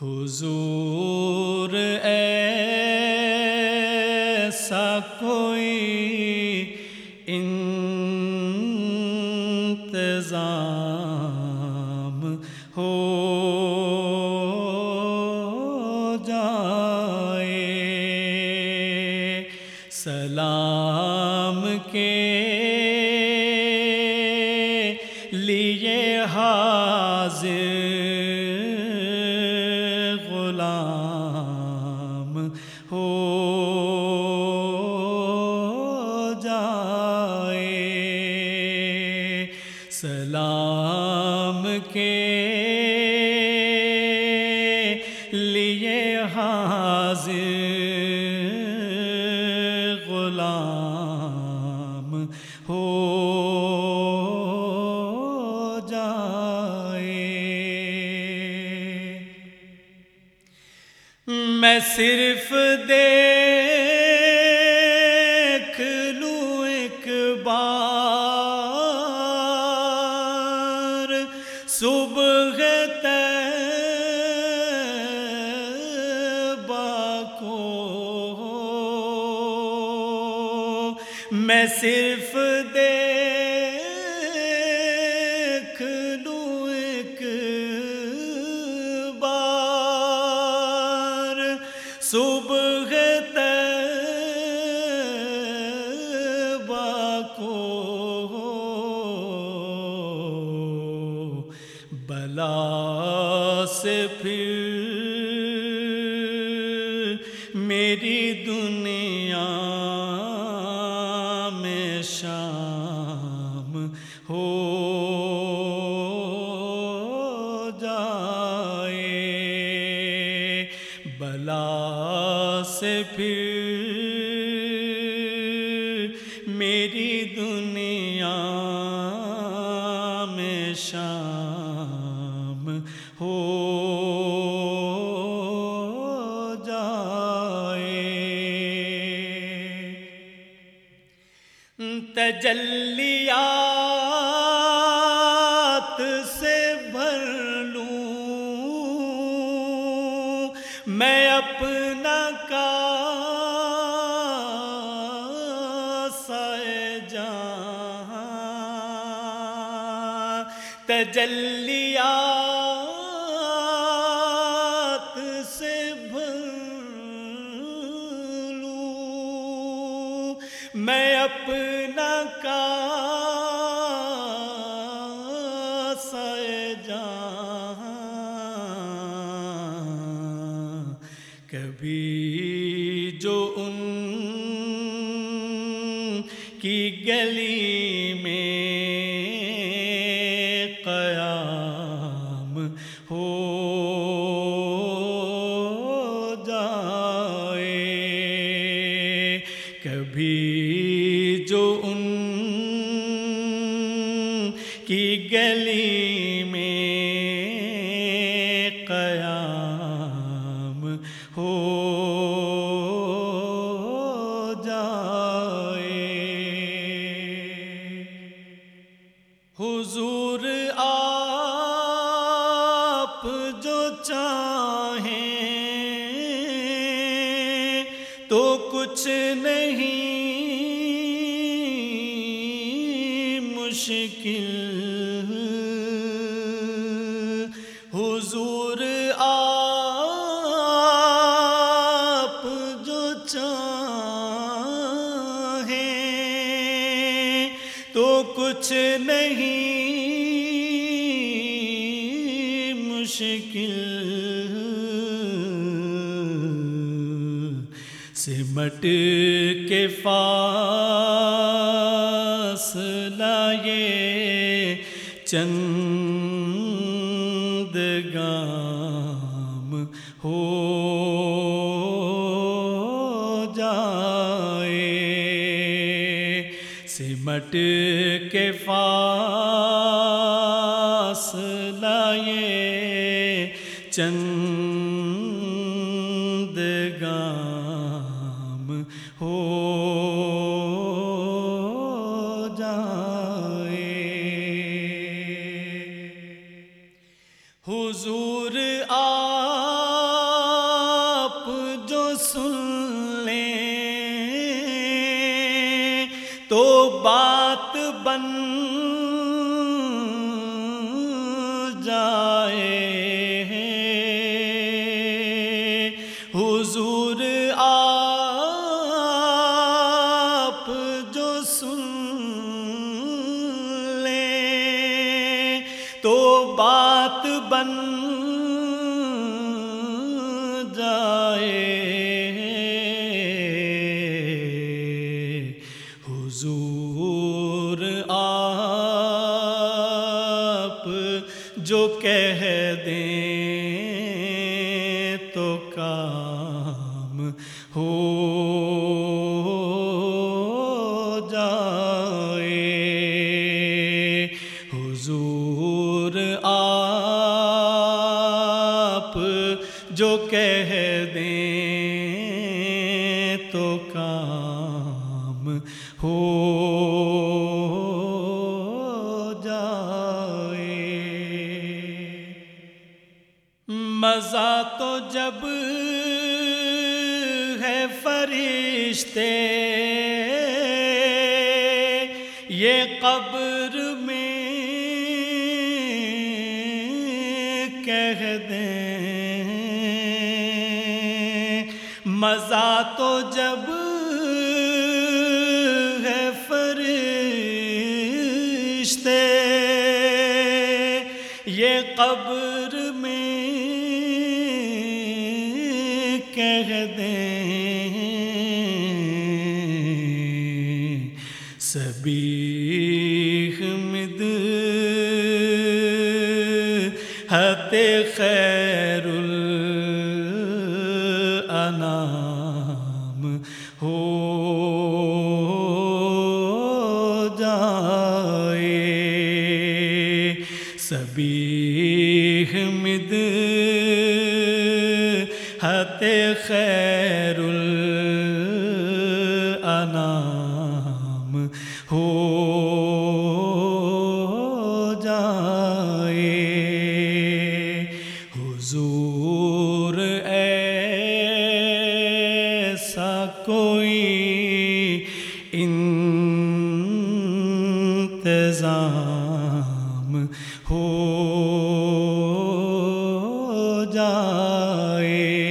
حضور ایسا کوئی انتظام ہو جائے سلام کے غلام ہو جائے۔ سلام کے لیے حاضر غلام ہو میں صرف دیکھ لوں ایک بار۔ صبح طیبہ کو میں صرف دیکھ بلا سے پھر میری دنیا میں شام ہو میری دنیا میں شام ہو جائے۔ تجلیات تجلیات سے بھر میں اپنا کا جہاں۔ کبھی جو ان کی گلی میں جو ان کی گلی میں قیام ہو جائے۔ حضور مشکل حضور آپ جو چاہیں تو کچھ نہیں مشکل سمٹ کے فاصلہ یہ چند گام ہو جائے۔ سمٹ کے فاصلہ یہ چند حضور آپ جو سن لیں تو بات بن جائے۔ تو بات بن جائے۔ حضور آپ جو کہہ دیں تو کام ہو حضور آپ جو کہہ دیں تو کام ہو جائے۔ مزہ تو جب ہے فرشتے، یہ قبر کہہ دیں مزہ تو جب ہے فرشتے یہ قبر میں خیر الانام ہو جائے۔ سبیح مد حت خیر الانام حضور ایسا کوئی انتظام ہو جائے۔